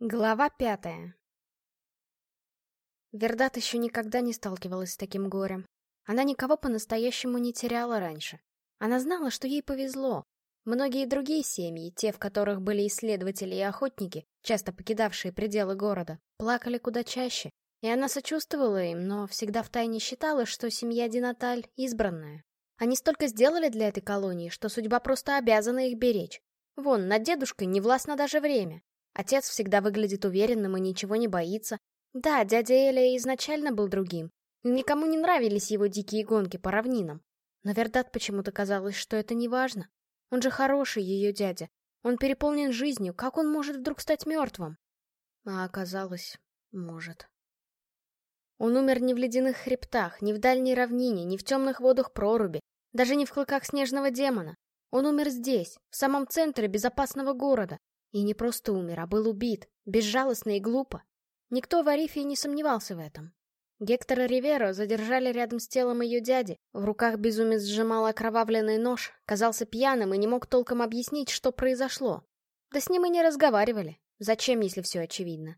Глава пятая Вердат еще никогда не сталкивалась с таким горем. Она никого по-настоящему не теряла раньше. Она знала, что ей повезло. Многие другие семьи, те, в которых были исследователи и охотники, часто покидавшие пределы города, плакали куда чаще, и она сочувствовала им, но всегда втайне считала, что семья Динаталь избранная. Они столько сделали для этой колонии, что судьба просто обязана их беречь. Вон, над дедушкой не властно даже время. Отец всегда выглядит уверенным и ничего не боится. Да, дядя Эля изначально был другим. Никому не нравились его дикие гонки по равнинам. Но Вердат почему-то казалось, что это не важно. Он же хороший, ее дядя. Он переполнен жизнью, как он может вдруг стать мертвым? А оказалось, может. Он умер не в ледяных хребтах, не в дальней равнине, не в темных водах проруби, даже не в клыках снежного демона. Он умер здесь, в самом центре безопасного города. И не просто умер, а был убит, безжалостно и глупо. Никто в Арифе не сомневался в этом. Гектора Риверо задержали рядом с телом ее дяди. В руках безумец сжимал окровавленный нож, казался пьяным и не мог толком объяснить, что произошло. Да с ним и не разговаривали. Зачем, если все очевидно?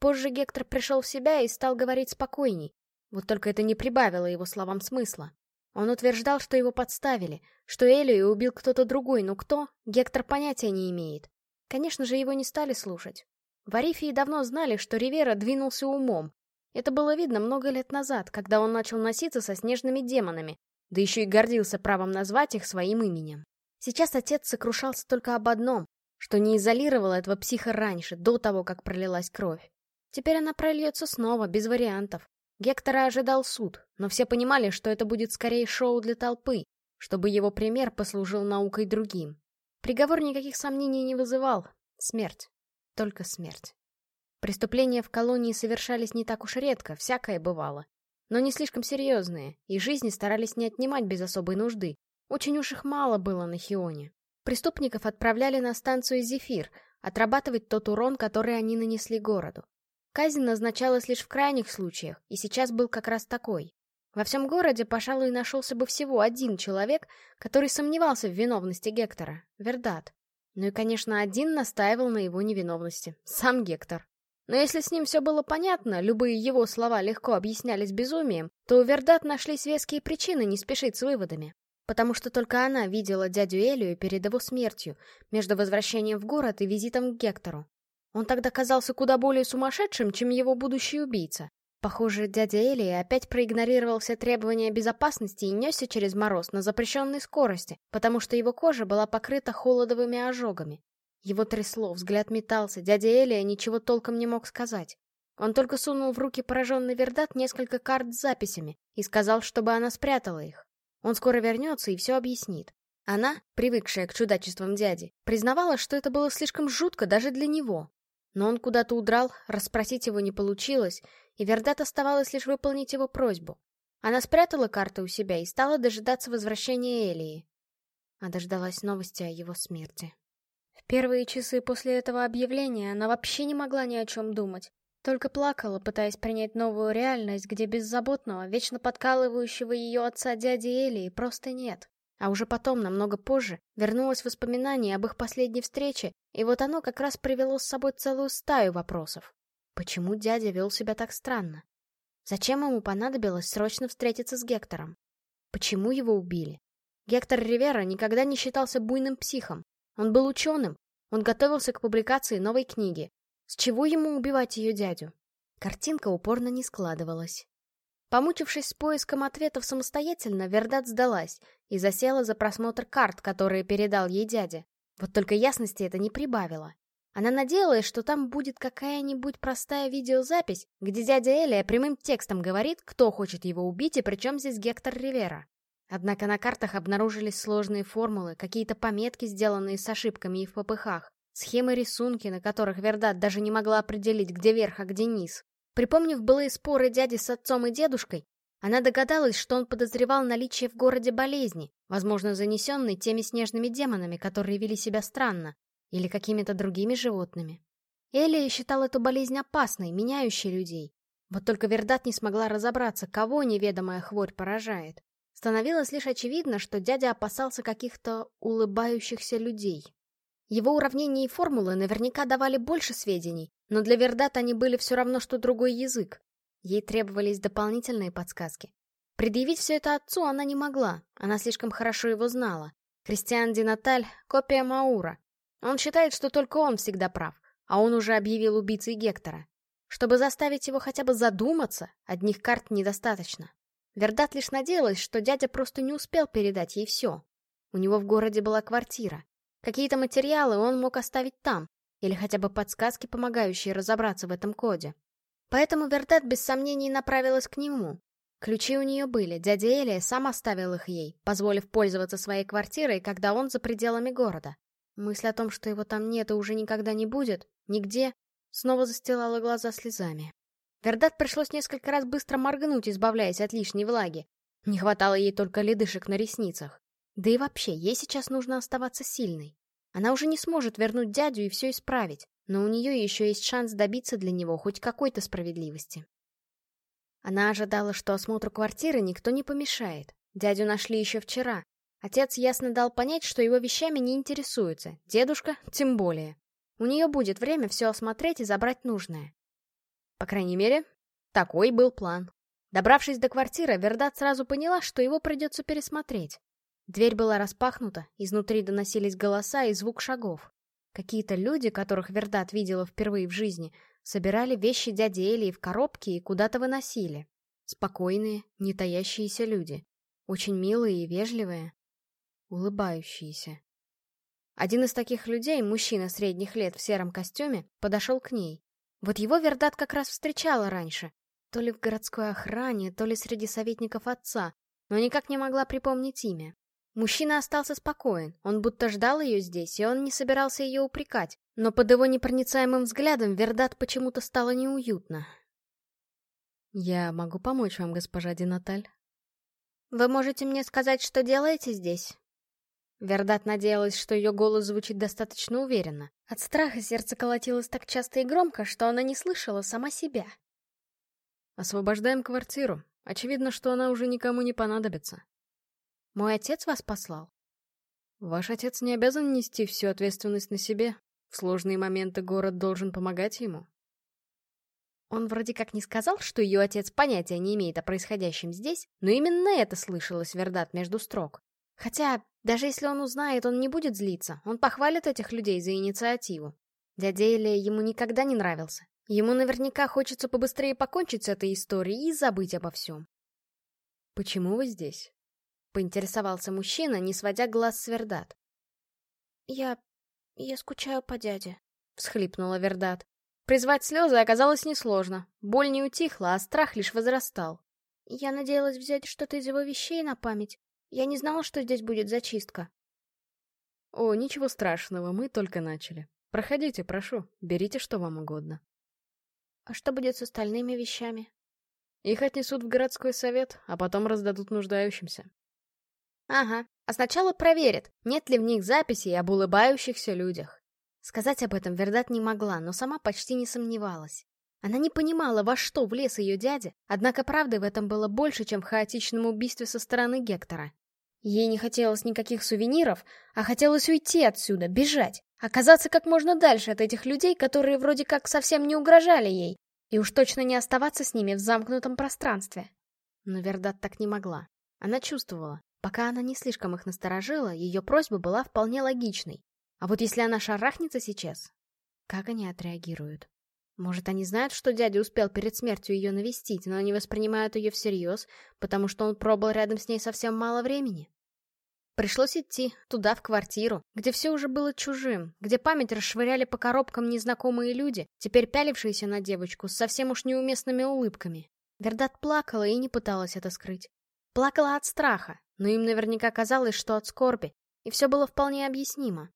Позже Гектор пришел в себя и стал говорить спокойней. Вот только это не прибавило его словам смысла. Он утверждал, что его подставили, что Элию убил кто-то другой, но кто, Гектор понятия не имеет. Конечно же, его не стали слушать. В Арифии давно знали, что Ривера двинулся умом. Это было видно много лет назад, когда он начал носиться со снежными демонами, да еще и гордился правом назвать их своим именем. Сейчас отец сокрушался только об одном, что не изолировал этого психа раньше, до того, как пролилась кровь. Теперь она прольется снова, без вариантов. Гектора ожидал суд, но все понимали, что это будет скорее шоу для толпы, чтобы его пример послужил наукой другим. Приговор никаких сомнений не вызывал. Смерть. Только смерть. Преступления в колонии совершались не так уж редко, всякое бывало. Но не слишком серьезные, и жизни старались не отнимать без особой нужды. Очень уж их мало было на Хионе. Преступников отправляли на станцию «Зефир», отрабатывать тот урон, который они нанесли городу. Казнь назначалась лишь в крайних случаях, и сейчас был как раз такой. Во всем городе, пожалуй, нашелся бы всего один человек, который сомневался в виновности Гектора — Вердат. Ну и, конечно, один настаивал на его невиновности — сам Гектор. Но если с ним все было понятно, любые его слова легко объяснялись безумием, то у Вердат нашлись веские причины не спешить с выводами. Потому что только она видела дядю Элию перед его смертью, между возвращением в город и визитом к Гектору. Он тогда казался куда более сумасшедшим, чем его будущий убийца. Похоже, дядя Эли опять проигнорировал все требования безопасности и несся через мороз на запрещенной скорости, потому что его кожа была покрыта холодовыми ожогами. Его трясло, взгляд метался, дядя Элия ничего толком не мог сказать. Он только сунул в руки пораженный Вердат несколько карт с записями и сказал, чтобы она спрятала их. Он скоро вернется и все объяснит. Она, привыкшая к чудачествам дяди, признавала, что это было слишком жутко даже для него, но он куда-то удрал, расспросить его не получилось, и Вердат оставалось лишь выполнить его просьбу. Она спрятала карты у себя и стала дожидаться возвращения Элии. А дождалась новости о его смерти. В первые часы после этого объявления она вообще не могла ни о чем думать. Только плакала, пытаясь принять новую реальность, где беззаботного, вечно подкалывающего ее отца дяди Элии просто нет. А уже потом, намного позже, вернулось воспоминание об их последней встрече, и вот оно как раз привело с собой целую стаю вопросов. Почему дядя вел себя так странно? Зачем ему понадобилось срочно встретиться с Гектором? Почему его убили? Гектор Ривера никогда не считался буйным психом. Он был ученым, он готовился к публикации новой книги. С чего ему убивать ее дядю? Картинка упорно не складывалась. Помучившись с поиском ответов самостоятельно, Вердат сдалась и засела за просмотр карт, которые передал ей дядя. Вот только ясности это не прибавило. Она надеялась, что там будет какая-нибудь простая видеозапись, где дядя Элия прямым текстом говорит, кто хочет его убить и причем здесь Гектор Ривера. Однако на картах обнаружились сложные формулы, какие-то пометки, сделанные с ошибками и в попыхах, схемы-рисунки, на которых Вердат даже не могла определить, где верх, а где низ. Припомнив былые споры дяди с отцом и дедушкой, она догадалась, что он подозревал наличие в городе болезни, возможно, занесенной теми снежными демонами, которые вели себя странно, или какими-то другими животными. Элия считал эту болезнь опасной, меняющей людей. Вот только Вердат не смогла разобраться, кого неведомая хворь поражает. Становилось лишь очевидно, что дядя опасался каких-то улыбающихся людей. Его уравнения и формулы наверняка давали больше сведений, но для Вердат они были все равно, что другой язык. Ей требовались дополнительные подсказки. Предъявить все это отцу она не могла, она слишком хорошо его знала. Кристиан Динаталь — копия Маура. Он считает, что только он всегда прав, а он уже объявил убийцей Гектора. Чтобы заставить его хотя бы задуматься, одних карт недостаточно. Вердат лишь надеялась, что дядя просто не успел передать ей все. У него в городе была квартира. Какие-то материалы он мог оставить там, или хотя бы подсказки, помогающие разобраться в этом коде. Поэтому Вердет без сомнений направилась к нему. Ключи у нее были, дядя Элия сам оставил их ей, позволив пользоваться своей квартирой, когда он за пределами города. Мысль о том, что его там нет и уже никогда не будет, нигде, снова застилала глаза слезами. Вердат пришлось несколько раз быстро моргнуть, избавляясь от лишней влаги. Не хватало ей только ледышек на ресницах. Да и вообще, ей сейчас нужно оставаться сильной. Она уже не сможет вернуть дядю и все исправить, но у нее еще есть шанс добиться для него хоть какой-то справедливости. Она ожидала, что осмотру квартиры никто не помешает. Дядю нашли еще вчера. Отец ясно дал понять, что его вещами не интересуется, дедушка тем более. У нее будет время все осмотреть и забрать нужное. По крайней мере, такой был план. Добравшись до квартиры, Вердат сразу поняла, что его придется пересмотреть. Дверь была распахнута, изнутри доносились голоса и звук шагов. Какие-то люди, которых Вердат видела впервые в жизни, собирали вещи дяди Элии в коробки и куда-то выносили. Спокойные, не таящиеся люди. Очень милые и вежливые. Улыбающиеся. Один из таких людей, мужчина средних лет в сером костюме, подошел к ней. Вот его Вердат как раз встречала раньше. То ли в городской охране, то ли среди советников отца, но никак не могла припомнить имя. Мужчина остался спокоен, он будто ждал ее здесь, и он не собирался ее упрекать, но под его непроницаемым взглядом Вердат почему-то стало неуютно. «Я могу помочь вам, госпожа Динаталь?» «Вы можете мне сказать, что делаете здесь?» Вердат надеялась, что ее голос звучит достаточно уверенно. От страха сердце колотилось так часто и громко, что она не слышала сама себя. «Освобождаем квартиру. Очевидно, что она уже никому не понадобится», мой отец вас послал? Ваш отец не обязан нести всю ответственность на себе. В сложные моменты город должен помогать ему. Он вроде как не сказал, что ее отец понятия не имеет о происходящем здесь, но именно это слышалось Вердат между строк. Хотя, даже если он узнает, он не будет злиться, он похвалит этих людей за инициативу. Дядя Элия ему никогда не нравился. Ему наверняка хочется побыстрее покончить с этой историей и забыть обо всем. «Почему вы здесь?» — поинтересовался мужчина, не сводя глаз с Вердат. «Я... я скучаю по дяде», — всхлипнула Вердат. Призвать слезы оказалось несложно. Боль не утихла, а страх лишь возрастал. «Я надеялась взять что-то из его вещей на память. Я не знала, что здесь будет зачистка». «О, ничего страшного, мы только начали. Проходите, прошу, берите, что вам угодно». «А что будет с остальными вещами?» «Их отнесут в городской совет, а потом раздадут нуждающимся. Ага, а сначала проверят, нет ли в них записей об улыбающихся людях. Сказать об этом Вердат не могла, но сама почти не сомневалась. Она не понимала, во что влез ее дядя, однако правды в этом было больше, чем в хаотичном убийстве со стороны Гектора. Ей не хотелось никаких сувениров, а хотелось уйти отсюда, бежать, оказаться как можно дальше от этих людей, которые вроде как совсем не угрожали ей, и уж точно не оставаться с ними в замкнутом пространстве. Но Вердат так не могла. Она чувствовала, Пока она не слишком их насторожила, ее просьба была вполне логичной. А вот если она шарахнется сейчас, как они отреагируют? Может, они знают, что дядя успел перед смертью ее навестить, но не воспринимают ее всерьез, потому что он пробыл рядом с ней совсем мало времени? Пришлось идти туда, в квартиру, где все уже было чужим, где память расшвыряли по коробкам незнакомые люди, теперь пялившиеся на девочку с совсем уж неуместными улыбками. Вердат плакала и не пыталась это скрыть. Плакала от страха, но им наверняка казалось, что от скорби, и все было вполне объяснимо.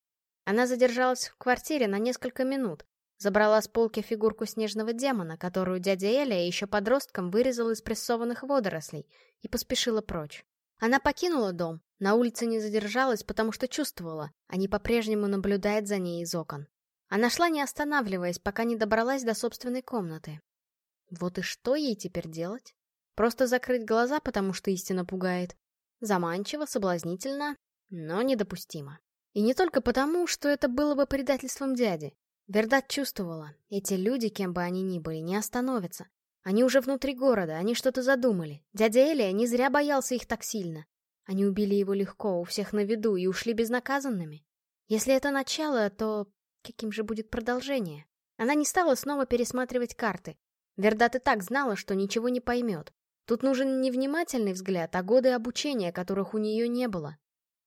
Она задержалась в квартире на несколько минут, забрала с полки фигурку снежного демона, которую дядя Эля еще подростком вырезал из прессованных водорослей, и поспешила прочь. Она покинула дом, на улице не задержалась, потому что чувствовала, они по-прежнему наблюдают за ней из окон. Она шла не останавливаясь, пока не добралась до собственной комнаты. Вот и что ей теперь делать? Просто закрыть глаза, потому что истина пугает, Заманчиво, соблазнительно, но недопустимо. И не только потому, что это было бы предательством дяди. Вердат чувствовала, эти люди, кем бы они ни были, не остановятся. Они уже внутри города, они что-то задумали. Дядя Элия не зря боялся их так сильно. Они убили его легко, у всех на виду, и ушли безнаказанными. Если это начало, то каким же будет продолжение? Она не стала снова пересматривать карты. Вердат и так знала, что ничего не поймет. Тут нужен не внимательный взгляд, а годы обучения, которых у нее не было.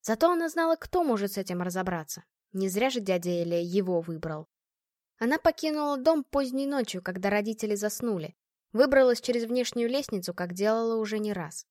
Зато она знала, кто может с этим разобраться. Не зря же дядя Эля его выбрал. Она покинула дом поздней ночью, когда родители заснули. Выбралась через внешнюю лестницу, как делала уже не раз.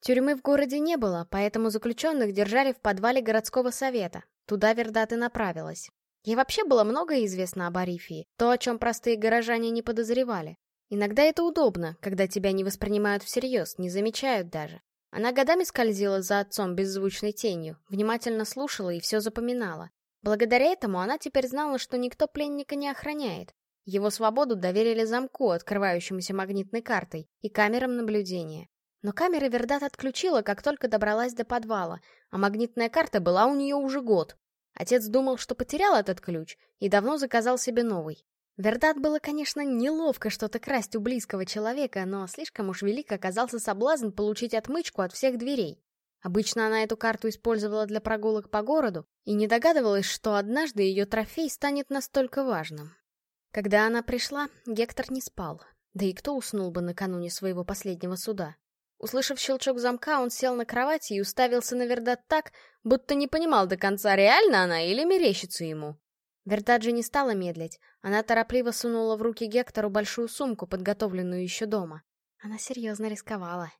Тюрьмы в городе не было, поэтому заключенных держали в подвале городского совета. Туда Вердат и направилась. Ей вообще было многое известно об Арифии, то, о чем простые горожане не подозревали. Иногда это удобно, когда тебя не воспринимают всерьез, не замечают даже. Она годами скользила за отцом беззвучной тенью, внимательно слушала и все запоминала. Благодаря этому она теперь знала, что никто пленника не охраняет. Его свободу доверили замку, открывающемуся магнитной картой, и камерам наблюдения. Но камеры Вердат отключила, как только добралась до подвала, а магнитная карта была у нее уже год. Отец думал, что потерял этот ключ, и давно заказал себе новый. Вердат было, конечно, неловко что-то красть у близкого человека, но слишком уж велик оказался соблазн получить отмычку от всех дверей. Обычно она эту карту использовала для прогулок по городу и не догадывалась, что однажды ее трофей станет настолько важным. Когда она пришла, Гектор не спал. Да и кто уснул бы накануне своего последнего суда? Услышав щелчок замка, он сел на кровати и уставился на Вердат так, будто не понимал до конца, реально она или мерещится ему. Вердаджи не стала медлить. Она торопливо сунула в руки Гектору большую сумку, подготовленную еще дома. Она серьезно рисковала.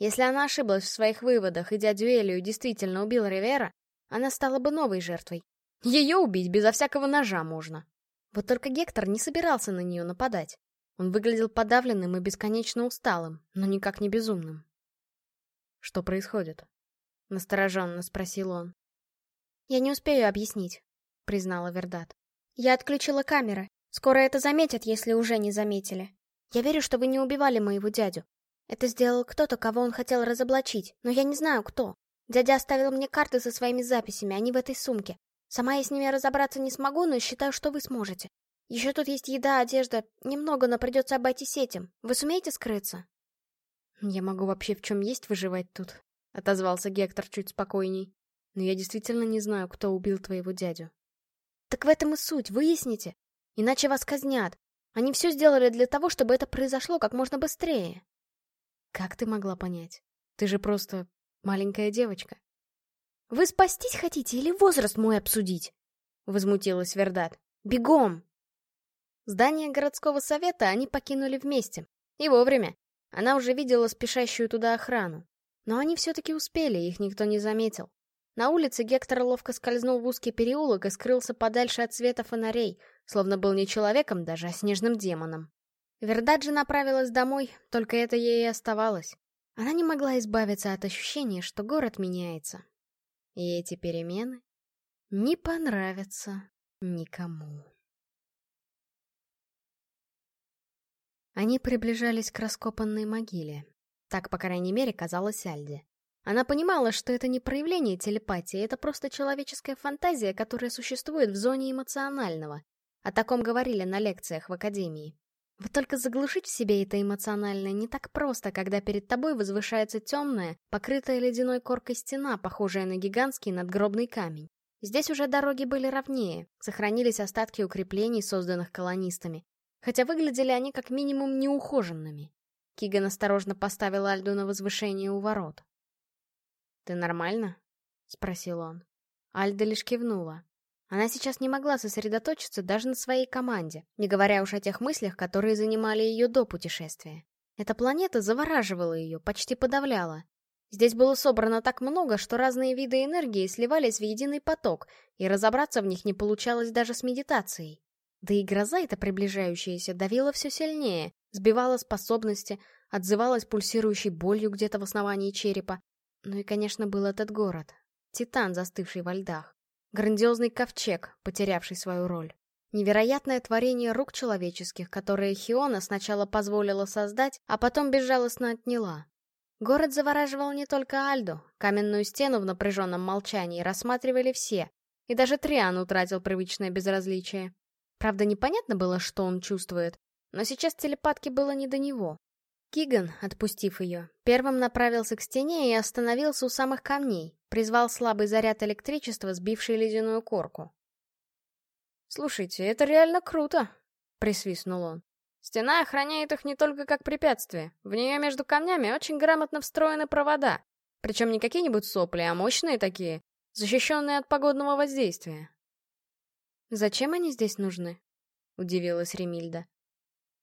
Если она ошиблась в своих выводах, и дядю Элию действительно убил Ривера, она стала бы новой жертвой. Ее убить безо всякого ножа можно. Вот только Гектор не собирался на нее нападать. Он выглядел подавленным и бесконечно усталым, но никак не безумным. «Что происходит?» — настороженно спросил он. «Я не успею объяснить признала Вердат. «Я отключила камеры. Скоро это заметят, если уже не заметили. Я верю, что вы не убивали моего дядю. Это сделал кто-то, кого он хотел разоблачить, но я не знаю, кто. Дядя оставил мне карты со своими записями, они в этой сумке. Сама я с ними разобраться не смогу, но считаю, что вы сможете. Еще тут есть еда, одежда. Немного, но придется обойтись этим. Вы сумеете скрыться?» «Я могу вообще в чем есть выживать тут», — отозвался Гектор чуть спокойней. «Но я действительно не знаю, кто убил твоего дядю. Так в этом и суть, выясните. Иначе вас казнят. Они все сделали для того, чтобы это произошло как можно быстрее. Как ты могла понять? Ты же просто маленькая девочка. Вы спастись хотите или возраст мой обсудить? Возмутилась Вердат. Бегом! Здание городского совета они покинули вместе. И вовремя. Она уже видела спешащую туда охрану. Но они все-таки успели, их никто не заметил. На улице Гектор ловко скользнул в узкий переулок и скрылся подальше от света фонарей, словно был не человеком даже, а снежным демоном. Вердаджи направилась домой, только это ей и оставалось. Она не могла избавиться от ощущения, что город меняется. И эти перемены не понравятся никому. Они приближались к раскопанной могиле. Так, по крайней мере, казалось Альде. Она понимала, что это не проявление телепатии, это просто человеческая фантазия, которая существует в зоне эмоционального. О таком говорили на лекциях в академии. Вот только заглушить в себе это эмоциональное не так просто, когда перед тобой возвышается темная, покрытая ледяной коркой стена, похожая на гигантский надгробный камень. Здесь уже дороги были ровнее, сохранились остатки укреплений, созданных колонистами, хотя выглядели они как минимум неухоженными. Киган осторожно поставил Альду на возвышение у ворот. «Ты нормально?» — спросил он. Альда лишь кивнула. Она сейчас не могла сосредоточиться даже на своей команде, не говоря уж о тех мыслях, которые занимали ее до путешествия. Эта планета завораживала ее, почти подавляла. Здесь было собрано так много, что разные виды энергии сливались в единый поток, и разобраться в них не получалось даже с медитацией. Да и гроза эта приближающаяся давила все сильнее, сбивала способности, отзывалась пульсирующей болью где-то в основании черепа, ну и, конечно, был этот город. Титан, застывший во льдах. Грандиозный ковчег, потерявший свою роль. Невероятное творение рук человеческих, которое Хиона сначала позволила создать, а потом безжалостно отняла. Город завораживал не только Альду. Каменную стену в напряженном молчании рассматривали все. и даже Триан утратил привычное безразличие. Правда, непонятно было, что он чувствует, но сейчас телепатке было не до него. Киган, отпустив ее, первым направился к стене и остановился у самых камней, призвал слабый заряд электричества, сбивший ледяную корку. «Слушайте, это реально круто!» — присвистнул он. «Стена охраняет их не только как препятствие. В нее между камнями очень грамотно встроены провода. Причем не какие-нибудь сопли, а мощные такие, защищенные от погодного воздействия». «Зачем они здесь нужны?» — удивилась Ремильда.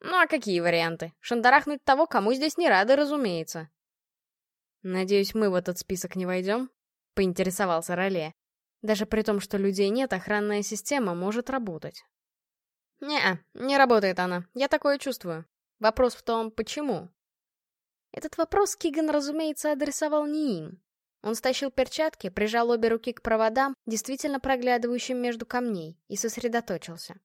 «Ну а какие варианты? Шандарахнуть того, кому здесь не рады, разумеется». «Надеюсь, мы в этот список не войдем?» — поинтересовался Роле. Даже при том, что людей нет, охранная система может работать. не не работает она. Я такое чувствую. Вопрос в том, почему. Этот вопрос Киган, разумеется, адресовал не им. Он стащил перчатки, прижал обе руки к проводам, действительно проглядывающим между камней, и сосредоточился.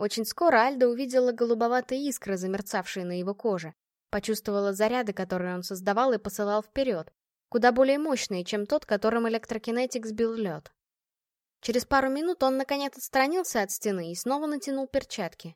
Очень скоро Альда увидела голубоватые искры, замерцавшие на его коже. Почувствовала заряды, которые он создавал и посылал вперед, куда более мощные, чем тот, которым электрокинетик сбил лед. Через пару минут он, наконец, отстранился от стены и снова натянул перчатки.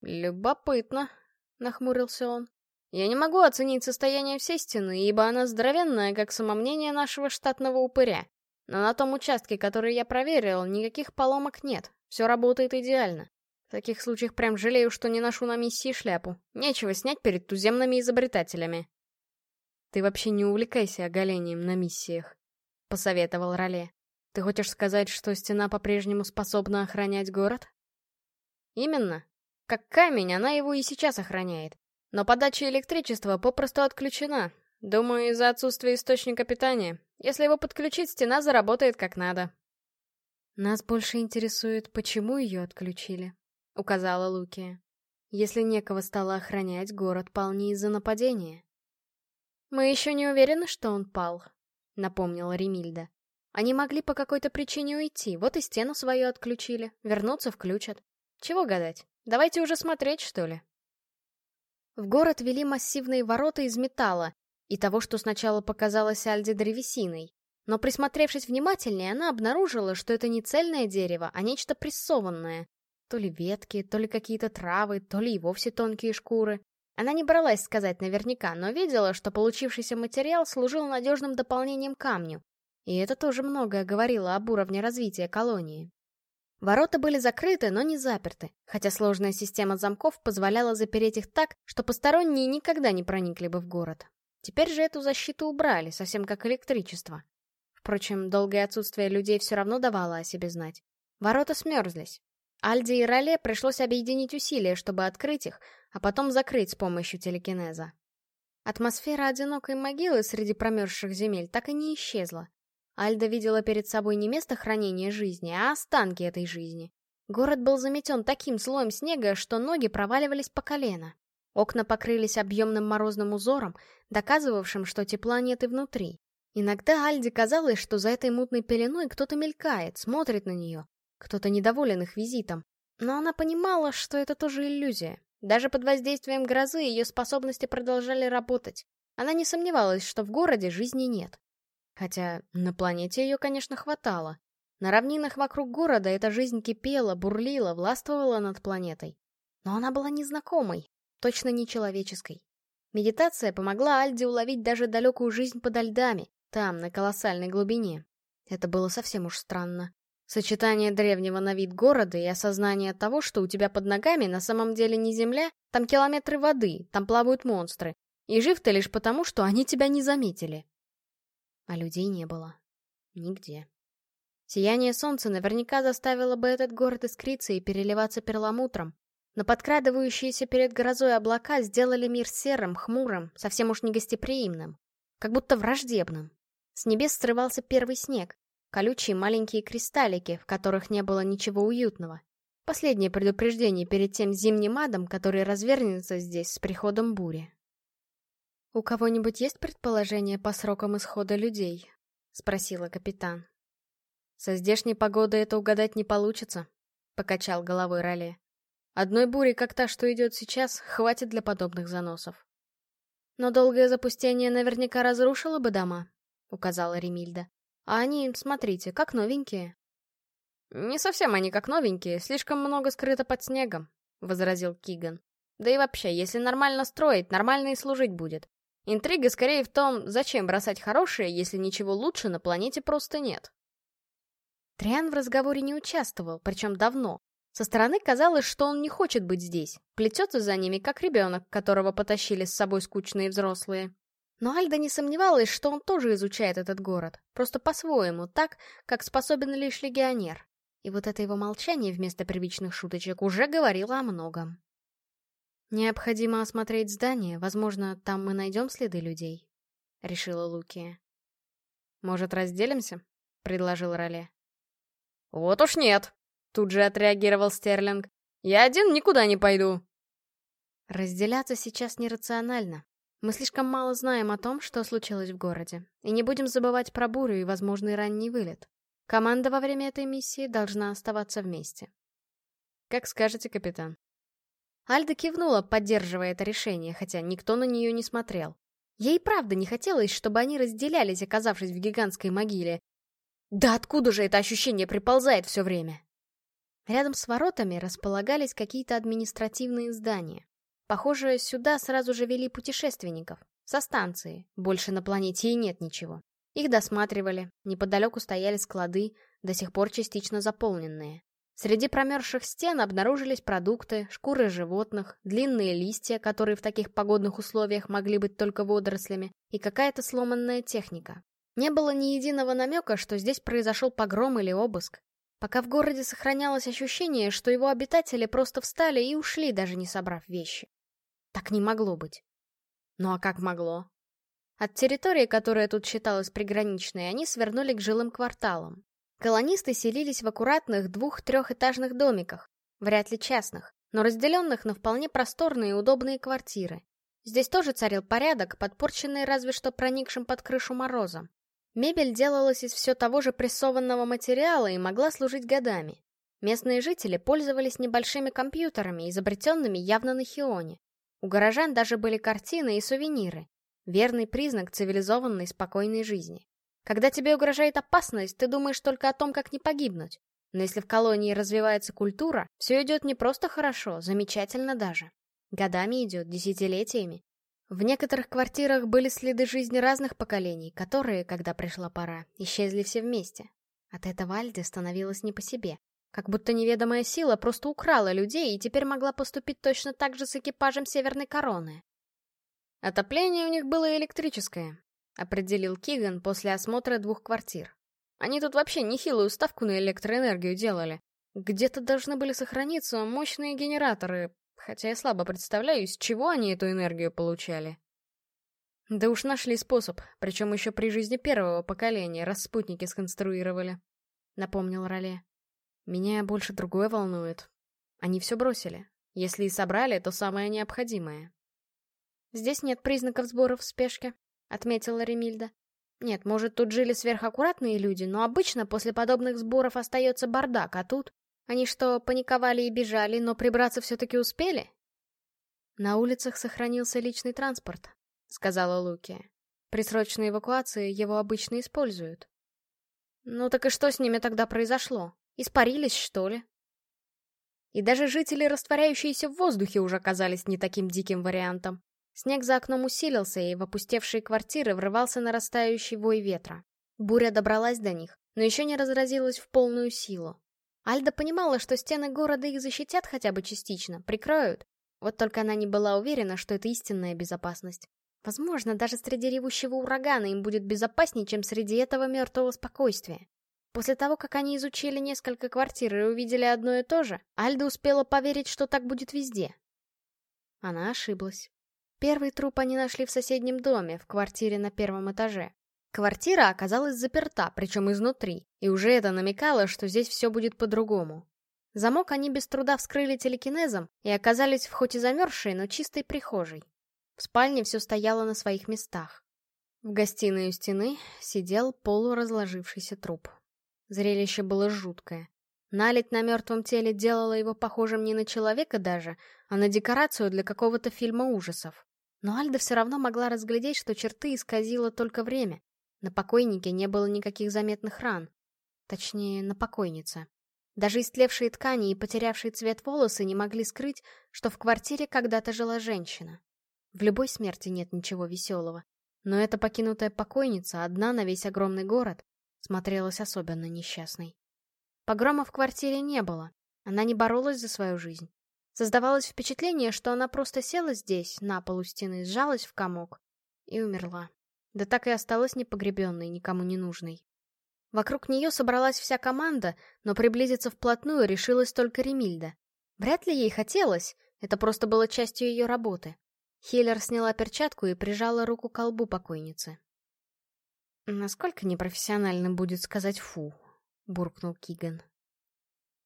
«Любопытно», — нахмурился он. «Я не могу оценить состояние всей стены, ибо она здоровенная, как самомнение нашего штатного упыря. Но на том участке, который я проверил, никаких поломок нет. Все работает идеально. В таких случаях прям жалею, что не ношу на миссии шляпу. Нечего снять перед туземными изобретателями». «Ты вообще не увлекайся оголением на миссиях», — посоветовал Роле. Ты хочешь сказать, что стена по-прежнему способна охранять город? Именно. Как камень, она его и сейчас охраняет. Но подача электричества попросту отключена. Думаю, из-за отсутствия источника питания. Если его подключить, стена заработает как надо. Нас больше интересует, почему ее отключили, указала Лукия. Если некого стало охранять, город пал не из-за нападения. Мы еще не уверены, что он пал, напомнила Ремильда. Они могли по какой-то причине уйти, вот и стену свою отключили. Вернуться включат. Чего гадать? Давайте уже смотреть, что ли. В город вели массивные ворота из металла, и того, что сначала показалось Альде древесиной. Но присмотревшись внимательнее, она обнаружила, что это не цельное дерево, а нечто прессованное. То ли ветки, то ли какие-то травы, то ли и вовсе тонкие шкуры. Она не бралась сказать наверняка, но видела, что получившийся материал служил надежным дополнением камню, и это тоже многое говорило об уровне развития колонии. Ворота были закрыты, но не заперты, хотя сложная система замков позволяла запереть их так, что посторонние никогда не проникли бы в город. Теперь же эту защиту убрали, совсем как электричество. Впрочем, долгое отсутствие людей все равно давало о себе знать. Ворота смерзлись. Альде и Роле пришлось объединить усилия, чтобы открыть их, а потом закрыть с помощью телекинеза. Атмосфера одинокой могилы среди промерзших земель так и не исчезла. Альда видела перед собой не место хранения жизни, а останки этой жизни. Город был заметен таким слоем снега, что ноги проваливались по колено. Окна покрылись объемным морозным узором, доказывавшим, что тепла нет и внутри. Иногда Альде казалось, что за этой мутной пеленой кто-то мелькает, смотрит на нее, кто-то недоволен их визитом. Но она понимала, что это тоже иллюзия. Даже под воздействием грозы ее способности продолжали работать. Она не сомневалась, что в городе жизни нет. Хотя на планете ее, конечно, хватало. На равнинах вокруг города эта жизнь кипела, бурлила, властвовала над планетой. Но она была незнакомой, точно не человеческой. Медитация помогла Альде уловить даже далекую жизнь подо льдами, там, на колоссальной глубине. Это было совсем уж странно. Сочетание древнего на вид города и осознание того, что у тебя под ногами на самом деле не земля, там километры воды, там плавают монстры. И жив ты лишь потому, что они тебя не заметили а людей не было. Нигде. Сияние солнца наверняка заставило бы этот город искриться и переливаться перламутром, но подкрадывающиеся перед грозой облака сделали мир серым, хмурым, совсем уж негостеприимным, как будто враждебным. С небес срывался первый снег, колючие маленькие кристаллики, в которых не было ничего уютного. Последнее предупреждение перед тем зимним адом, который развернется здесь с приходом бури. «У кого-нибудь есть предположение по срокам исхода людей?» — спросила капитан. «Со здешней погодой это угадать не получится», — покачал головой Роле. «Одной бури, как та, что идет сейчас, хватит для подобных заносов». «Но долгое запустение наверняка разрушило бы дома», — указала Ремильда. «А они, смотрите, как новенькие». «Не совсем они как новенькие, слишком много скрыто под снегом», — возразил Киган. «Да и вообще, если нормально строить, нормально и служить будет. Интрига скорее в том, зачем бросать хорошее, если ничего лучше на планете просто нет». Триан в разговоре не участвовал, причем давно. Со стороны казалось, что он не хочет быть здесь, плетется за ними, как ребенок, которого потащили с собой скучные взрослые. Но Альда не сомневалась, что он тоже изучает этот город, просто по-своему, так, как способен лишь легионер. И вот это его молчание вместо привычных шуточек уже говорило о многом. «Необходимо осмотреть здание, возможно, там мы найдем следы людей», — решила Лукия. «Может, разделимся?» — предложил Роле. «Вот уж нет!» — тут же отреагировал Стерлинг. «Я один никуда не пойду!» Разделяться сейчас нерационально. Мы слишком мало знаем о том, что случилось в городе, и не будем забывать про бурю и возможный ранний вылет. Команда во время этой миссии должна оставаться вместе. Как скажете, капитан. Альда кивнула, поддерживая это решение, хотя никто на нее не смотрел. Ей правда не хотелось, чтобы они разделялись, оказавшись в гигантской могиле. Да откуда же это ощущение приползает все время? Рядом с воротами располагались какие-то административные здания. Похоже, сюда сразу же вели путешественников. Со станции. Больше на планете и нет ничего. Их досматривали, неподалеку стояли склады, до сих пор частично заполненные. Среди промерзших стен обнаружились продукты, шкуры животных, длинные листья, которые в таких погодных условиях могли быть только водорослями, и какая-то сломанная техника. Не было ни единого намека, что здесь произошел погром или обыск. Пока в городе сохранялось ощущение, что его обитатели просто встали и ушли, даже не собрав вещи. Так не могло быть. Ну а как могло? От территории, которая тут считалась приграничной, они свернули к жилым кварталам. Колонисты селились в аккуратных двух-трехэтажных домиках, вряд ли частных, но разделенных на вполне просторные и удобные квартиры. Здесь тоже царил порядок, подпорченный разве что проникшим под крышу морозом. Мебель делалась из все того же прессованного материала и могла служить годами. Местные жители пользовались небольшими компьютерами, изобретенными явно на Хионе. У горожан даже были картины и сувениры, Верный признак цивилизованной, спокойной жизни. Когда тебе угрожает опасность, ты думаешь только о том, как не погибнуть. Но если в колонии развивается культура, все идет не просто хорошо, замечательно даже. Годами идет, десятилетиями. В некоторых квартирах были следы жизни разных поколений, которые, когда пришла пора, исчезли все вместе. От этого Альде становилось не по себе. Как будто неведомая сила просто украла людей и теперь могла поступить точно так же с экипажем Северной Короны. Отопление у них было электрическое, определил Киган после осмотра двух квартир. Они тут вообще нехилую ставку на электроэнергию делали. Где-то должны были сохраниться мощные генераторы, хотя я слабо представляю, из чего они эту энергию получали. Да уж нашли способ, причем еще при жизни первого поколения, раз спутники сконструировали. Напомнил Роле. Меня больше другое волнует. Они все бросили. Если и собрали, то самое необходимое. «Здесь нет признаков сбора в спешке», — отметила Ремильда. «Нет, может, тут жили сверхаккуратные люди, но обычно после подобных сборов остается бардак, а тут... Они что, паниковали и бежали, но прибраться все-таки успели?» «На улицах сохранился личный транспорт», — сказала Луки. «При срочной эвакуации его обычно используют». «Ну так и что с ними тогда произошло? Испарились, что ли?» И даже жители, растворяющиеся в воздухе, уже казались не таким диким вариантом. Снег за окном усилился, и в опустевшие квартиры врывался нарастающий вой ветра. Буря добралась до них, но еще не разразилась в полную силу. Альда понимала, что стены города их защитят хотя бы частично, прикроют. Вот только она не была уверена, что это истинная безопасность. Возможно, даже среди ревущего урагана им будет безопаснее, чем среди этого мертвого спокойствия. После того, как они изучили несколько квартир и увидели одно и то же, Альда успела поверить, что так будет везде. Она ошиблась. Первый труп они нашли в соседнем доме, в квартире на первом этаже. Квартира оказалась заперта, причем изнутри, и уже это намекало, что здесь все будет по-другому. Замок они без труда вскрыли телекинезом и оказались в хоть и замерзшей, но чистой прихожей. В спальне все стояло на своих местах. В гостиной у стены сидел полуразложившийся труп. Зрелище было жуткое. Налить на мертвом теле делала его похожим не на человека даже, а на декорацию для какого-то фильма ужасов. Но Альда все равно могла разглядеть, что черты исказило только время. На покойнике не было никаких заметных ран. Точнее, на покойнице. Даже истлевшие ткани и потерявшие цвет волосы не могли скрыть, что в квартире когда-то жила женщина. В любой смерти нет ничего веселого. Но эта покинутая покойница, одна на весь огромный город, смотрелась особенно несчастной. Погрома в квартире не было. Она не боролась за свою жизнь. Создавалось впечатление, что она просто села здесь, на полу стены, сжалась в комок и умерла. Да так и осталась непогребенной, никому не нужной. Вокруг нее собралась вся команда, но приблизиться вплотную решилась только Ремильда. Вряд ли ей хотелось, это просто было частью ее работы. Хиллер сняла перчатку и прижала руку к колбу покойницы. «Насколько непрофессионально будет сказать «фу», — буркнул Киган.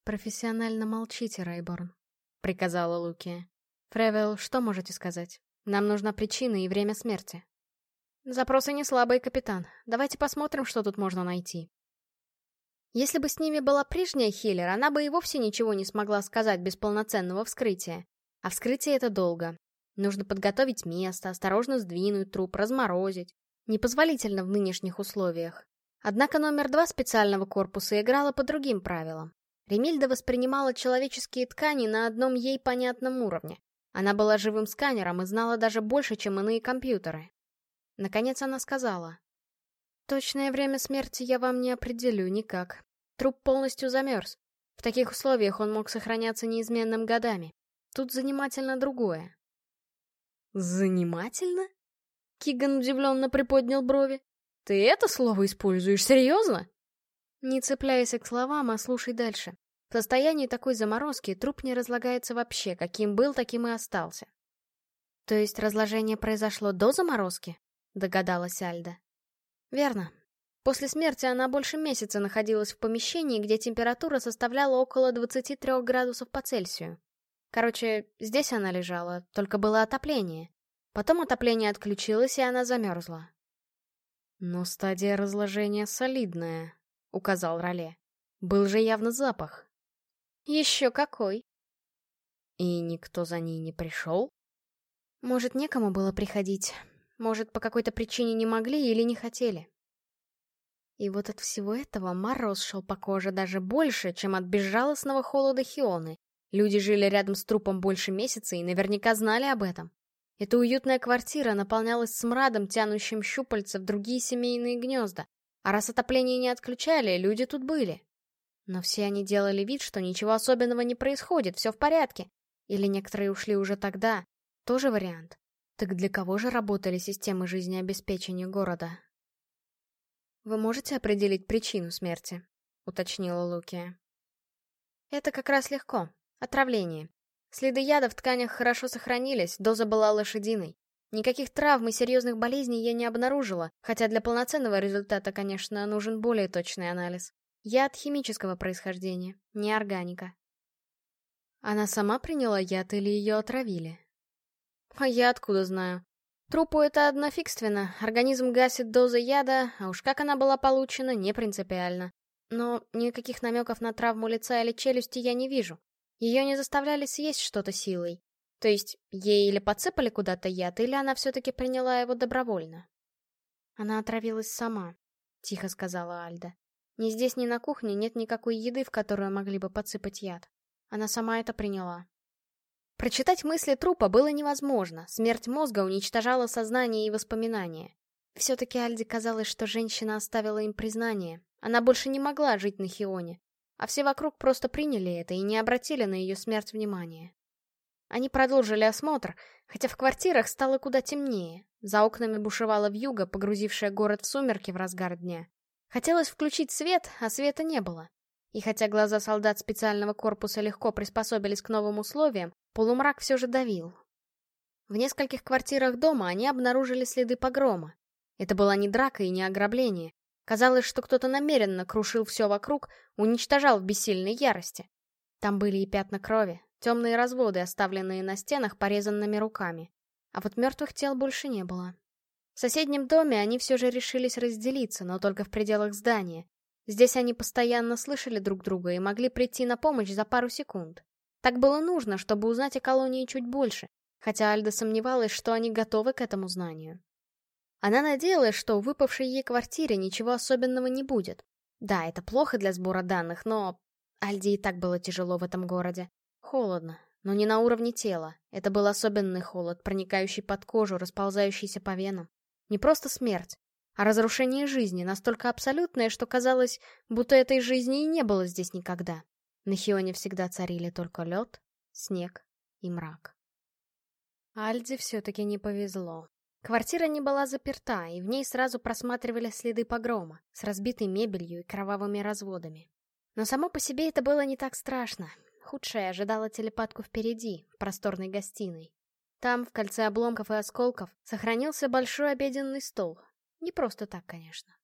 «Профессионально молчите, Райборн», — приказала Луки. «Фревел, что можете сказать? Нам нужна причина и время смерти». «Запросы не слабые, капитан. Давайте посмотрим, что тут можно найти». Если бы с ними была прежняя Хиллер, она бы и вовсе ничего не смогла сказать без полноценного вскрытия. А вскрытие это долго. Нужно подготовить место, осторожно сдвинуть труп, разморозить. Непозволительно в нынешних условиях. Однако номер два специального корпуса играла по другим правилам. Ремильда воспринимала человеческие ткани на одном ей понятном уровне. Она была живым сканером и знала даже больше, чем иные компьютеры. Наконец она сказала. «Точное время смерти я вам не определю никак. Труп полностью замерз. В таких условиях он мог сохраняться неизменным годами. Тут занимательно другое. «Занимательно?» Киган удивленно приподнял брови. «Ты это слово используешь? Серьезно?» Не цепляйся к словам, а слушай дальше. В состоянии такой заморозки труп не разлагается вообще, каким был, таким и остался. То есть разложение произошло до заморозки? Догадалась Альда. Верно. После смерти она больше месяца находилась в помещении, где температура составляла около 23 градусов по Цельсию. Короче, здесь она лежала, только было отопление. Потом отопление отключилось, и она замерзла. «Но стадия разложения солидная», — указал Роле. «Был же явно запах». «Еще какой!» «И никто за ней не пришел?» «Может, некому было приходить. Может, по какой-то причине не могли или не хотели. И вот от всего этого мороз шел по коже даже больше, чем от безжалостного холода Хионы. Люди жили рядом с трупом больше месяца и наверняка знали об этом. Эта уютная квартира наполнялась смрадом, тянущим щупальца в другие семейные гнезда. А раз отопление не отключали, люди тут были. Но все они делали вид, что ничего особенного не происходит, все в порядке. Или некоторые ушли уже тогда. Тоже вариант. Так для кого же работали системы жизнеобеспечения города? «Вы можете определить причину смерти?» — уточнила Лукия. «Это как раз легко. Отравление. Следы яда в тканях хорошо сохранились, доза была лошадиной. Никаких травм и серьезных болезней я не обнаружила, хотя для полноценного результата, конечно, нужен более точный анализ. Яд химического происхождения, не органика. Она сама приняла яд или ее отравили? А я откуда знаю? Трупу это однофигственно, организм гасит дозы яда, а уж как она была получена, не принципиально. Но никаких намеков на травму лица или челюсти я не вижу. Ее не заставляли съесть что-то силой. То есть, ей или подсыпали куда-то яд, или она все-таки приняла его добровольно. Она отравилась сама, — тихо сказала Альда. Ни здесь, ни на кухне нет никакой еды, в которую могли бы подсыпать яд. Она сама это приняла. Прочитать мысли трупа было невозможно, смерть мозга уничтожала сознание и воспоминания. Все-таки Альде казалось, что женщина оставила им признание. Она больше не могла жить на Хионе. А все вокруг просто приняли это и не обратили на ее смерть внимания. Они продолжили осмотр, хотя в квартирах стало куда темнее. За окнами бушевала вьюга, погрузившая город в сумерки в разгар дня. Хотелось включить свет, а света не было. И хотя глаза солдат специального корпуса легко приспособились к новым условиям, полумрак все же давил. В нескольких квартирах дома они обнаружили следы погрома. Это была не драка и не ограбление. Казалось, что кто-то намеренно крушил все вокруг, уничтожал в бессильной ярости. Там были и пятна крови, темные разводы, оставленные на стенах порезанными руками. А вот мертвых тел больше не было. В соседнем доме они все же решились разделиться, но только в пределах здания, Здесь они постоянно слышали друг друга и могли прийти на помощь за пару секунд. Так было нужно, чтобы узнать о колонии чуть больше, хотя Альда сомневалась, что они готовы к этому знанию. Она надеялась, что в выпавшей ей квартире ничего особенного не будет. Да, это плохо для сбора данных, но... Альде и так было тяжело в этом городе. Холодно, но не на уровне тела. Это был особенный холод, проникающий под кожу, расползающийся по венам. Не просто смерть, а разрушение жизни, настолько абсолютное, что казалось, будто этой жизни и не было здесь никогда. На Хионе всегда царили только лед, снег и мрак. Альде все-таки не повезло. Квартира не была заперта, и в ней сразу просматривали следы погрома, с разбитой мебелью и кровавыми разводами. Но само по себе это было не так страшно. Худшее ожидало телепатку впереди, в просторной гостиной. Там, в кольце обломков и осколков, сохранился большой обеденный стол. Не просто так, конечно.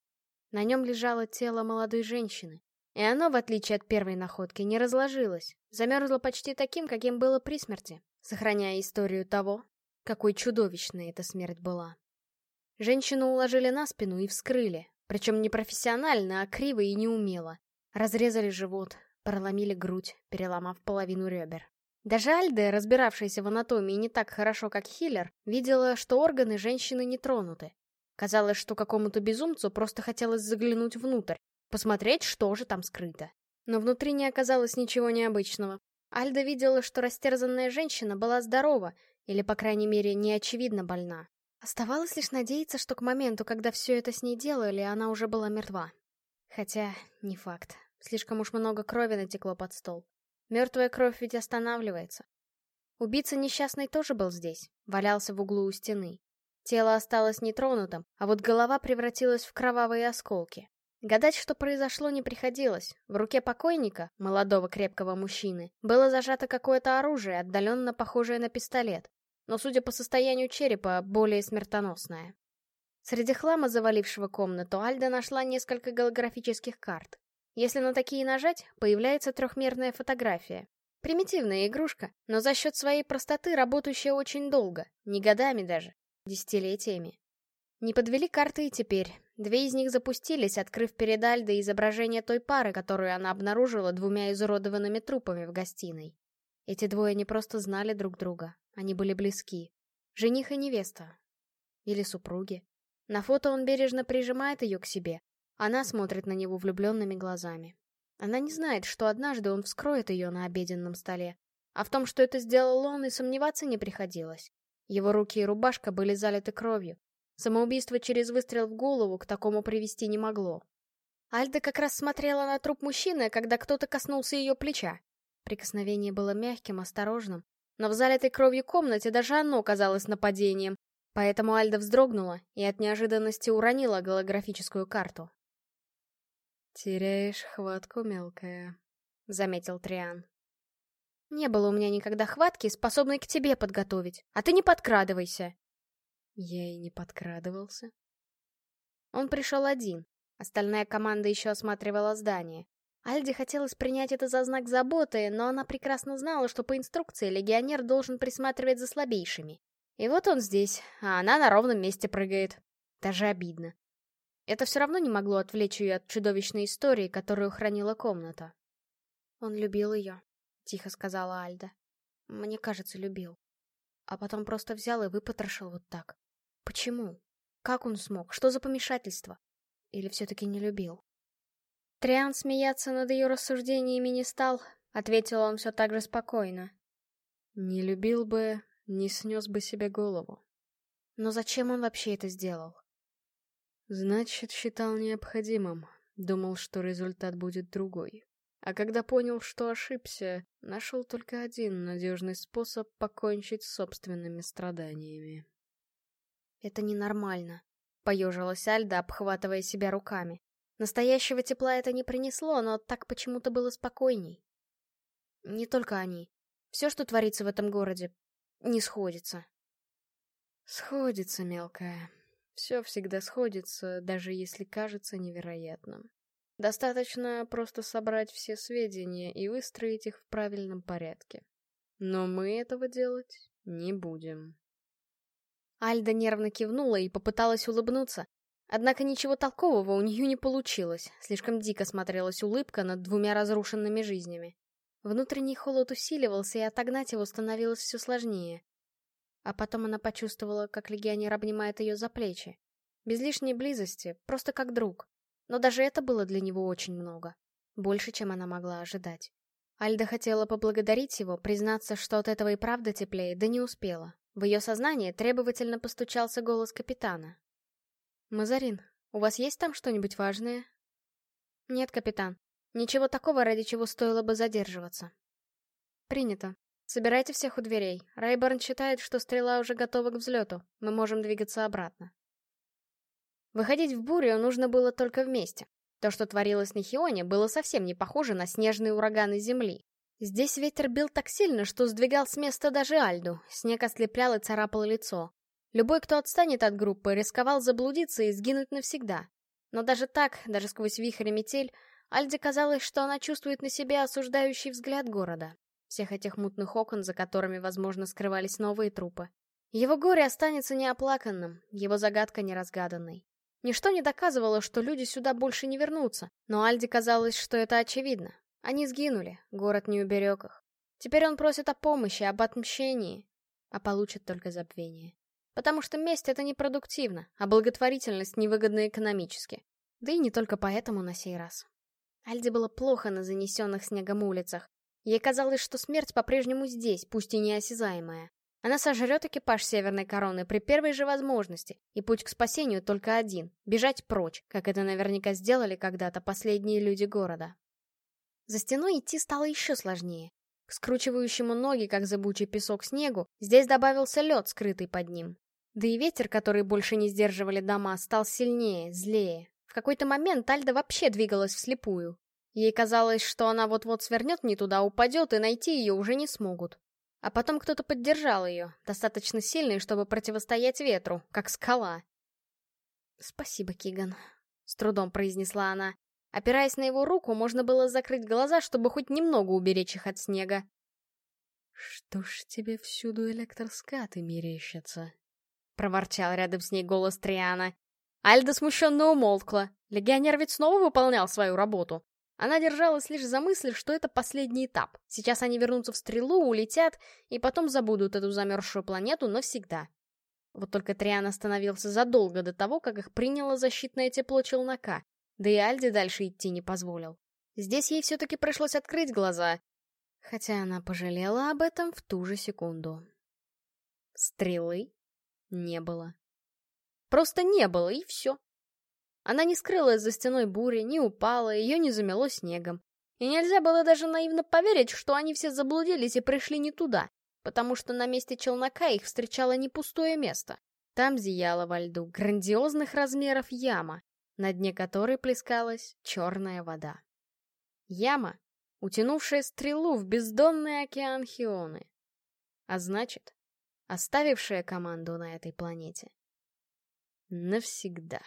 На нем лежало тело молодой женщины, и оно, в отличие от первой находки, не разложилось, замерзло почти таким, каким было при смерти, сохраняя историю того, какой чудовищной эта смерть была. Женщину уложили на спину и вскрыли, причем не профессионально, а криво и неумело. Разрезали живот, проломили грудь, переломав половину ребер. Даже Альде, разбиравшаяся в анатомии не так хорошо, как Хиллер, видела, что органы женщины не тронуты. Казалось, что какому-то безумцу просто хотелось заглянуть внутрь, посмотреть, что же там скрыто. Но внутри не оказалось ничего необычного. Альда видела, что растерзанная женщина была здорова, или, по крайней мере, не очевидно больна. Оставалось лишь надеяться, что к моменту, когда все это с ней делали, она уже была мертва. Хотя, не факт. Слишком уж много крови натекло под стол. Мертвая кровь ведь останавливается. Убийца несчастный тоже был здесь, валялся в углу у стены. Тело осталось нетронутым, а вот голова превратилась в кровавые осколки. Гадать, что произошло, не приходилось. В руке покойника, молодого крепкого мужчины, было зажато какое-то оружие, отдаленно похожее на пистолет, но, судя по состоянию черепа, более смертоносное. Среди хлама, завалившего комнату, Альда нашла несколько голографических карт. Если на такие нажать, появляется трехмерная фотография. Примитивная игрушка, но за счет своей простоты работающая очень долго, не годами даже, десятилетиями. Не подвели карты и теперь. Две из них запустились, открыв перед Альдой изображение той пары, которую она обнаружила двумя изуродованными трупами в гостиной. Эти двое не просто знали друг друга, они были близки. Жених и невеста. Или супруги. На фото он бережно прижимает ее к себе. Она смотрит на него влюбленными глазами. Она не знает, что однажды он вскроет ее на обеденном столе. А в том, что это сделал он, и сомневаться не приходилось. Его руки и рубашка были залиты кровью, Самоубийство через выстрел в голову к такому привести не могло. Альда как раз смотрела на труп мужчины, когда кто-то коснулся ее плеча. Прикосновение было мягким, осторожным, но в залитой кровью комнате даже оно казалось нападением, поэтому Альда вздрогнула и от неожиданности уронила голографическую карту. «Теряешь хватку, мелкая», — заметил Триан. «Не было у меня никогда хватки, способной к тебе подготовить, а ты не подкрадывайся», я и не подкрадывался. Он пришел один. Остальная команда еще осматривала здание. Альде хотелось принять это за знак заботы, но она прекрасно знала, что по инструкции легионер должен присматривать за слабейшими. И вот он здесь, а она на ровном месте прыгает. Даже обидно. Это все равно не могло отвлечь ее от чудовищной истории, которую хранила комната. «Он любил ее», — тихо сказала Альда. «Мне кажется, любил. А потом просто взял и выпотрошил вот так. Почему? Как он смог? Что за помешательство? Или все-таки не любил? Триан смеяться над ее рассуждениями не стал, ответил он все так же спокойно. Не любил бы, не снес бы себе голову. Но зачем он вообще это сделал? Значит, считал необходимым. Думал, что результат будет другой. А когда понял, что ошибся, нашел только один надежный способ покончить с собственными страданиями. «Это ненормально», — поежилась Альда, обхватывая себя руками. Настоящего тепла это не принесло, но так почему-то было спокойней. Не только они. Все, что творится в этом городе, не сходится. Сходится, мелкая. Все всегда сходится, даже если кажется невероятным. Достаточно просто собрать все сведения и выстроить их в правильном порядке. Но мы этого делать не будем. Альда нервно кивнула и попыталась улыбнуться. Однако ничего толкового у нее не получилось, слишком дико смотрелась улыбка над двумя разрушенными жизнями. Внутренний холод усиливался, и отогнать его становилось все сложнее. А потом она почувствовала, как легионер обнимает ее за плечи. Без лишней близости, просто как друг. Но даже это было для него очень много. Больше, чем она могла ожидать. Альда хотела поблагодарить его, признаться, что от этого и правда теплее, да не успела. В ее сознание требовательно постучался голос капитана. «Мазарин, у вас есть там что-нибудь важное?» «Нет, капитан. Ничего такого, ради чего стоило бы задерживаться». «Принято. Собирайте всех у дверей. Райборн считает, что стрела уже готова к взлету. Мы можем двигаться обратно». Выходить в бурю нужно было только вместе. То, что творилось на Хионе, было совсем не похоже на снежные ураганы Земли. Здесь ветер бил так сильно, что сдвигал с места даже Альду, снег ослеплял и царапал лицо. Любой, кто отстанет от группы, рисковал заблудиться и сгинуть навсегда. Но даже так, даже сквозь вихрь и метель, Альде казалось, что она чувствует на себе осуждающий взгляд города. Всех этих мутных окон, за которыми, возможно, скрывались новые трупы. Его горе останется неоплаканным, его загадка неразгаданной. Ничто не доказывало, что люди сюда больше не вернутся, но Альде казалось, что это очевидно. Они сгинули, город не уберег их. Теперь он просит о помощи, об отмщении, а получит только забвение. Потому что месть — это непродуктивно, а благотворительность невыгодна экономически. Да и не только поэтому на сей раз. Альде было плохо на занесенных снегом улицах. Ей казалось, что смерть по-прежнему здесь, пусть и неосязаемая. Она сожрет экипаж Северной Короны при первой же возможности, и путь к спасению только один — бежать прочь, как это наверняка сделали когда-то последние люди города. За стеной идти стало еще сложнее. К скручивающему ноги, как зыбучий песок снегу, здесь добавился лед, скрытый под ним. Да и ветер, который больше не сдерживали дома, стал сильнее, злее. В какой-то момент Альда вообще двигалась вслепую. Ей казалось, что она вот-вот свернет не туда, упадет, и найти ее уже не смогут. А потом кто-то поддержал ее, достаточно сильный, чтобы противостоять ветру, как скала. «Спасибо, Киган», — с трудом произнесла она. Опираясь на его руку, можно было закрыть глаза, чтобы хоть немного уберечь их от снега. «Что ж тебе всюду электроскаты мерещатся?» — проворчал рядом с ней голос Триана. Альда смущенно умолкла. Легионер ведь снова выполнял свою работу. Она держалась лишь за мысль, что это последний этап. Сейчас они вернутся в стрелу, улетят, и потом забудут эту замерзшую планету навсегда. Вот только Триан остановился задолго до того, как их приняло защитное тепло челнока, да и Альде дальше идти не позволил. Здесь ей все-таки пришлось открыть глаза, хотя она пожалела об этом в ту же секунду. Стрелы не было. Просто не было, и все. Она не скрылась за стеной бури, не упала, ее не замело снегом. И нельзя было даже наивно поверить, что они все заблудились и пришли не туда, потому что на месте челнока их встречало не пустое место. Там зияла во льду грандиозных размеров яма, на дне которой плескалась черная вода. Яма, утянувшая стрелу в бездонный океан Хионы. А значит, оставившая команду на этой планете. Навсегда.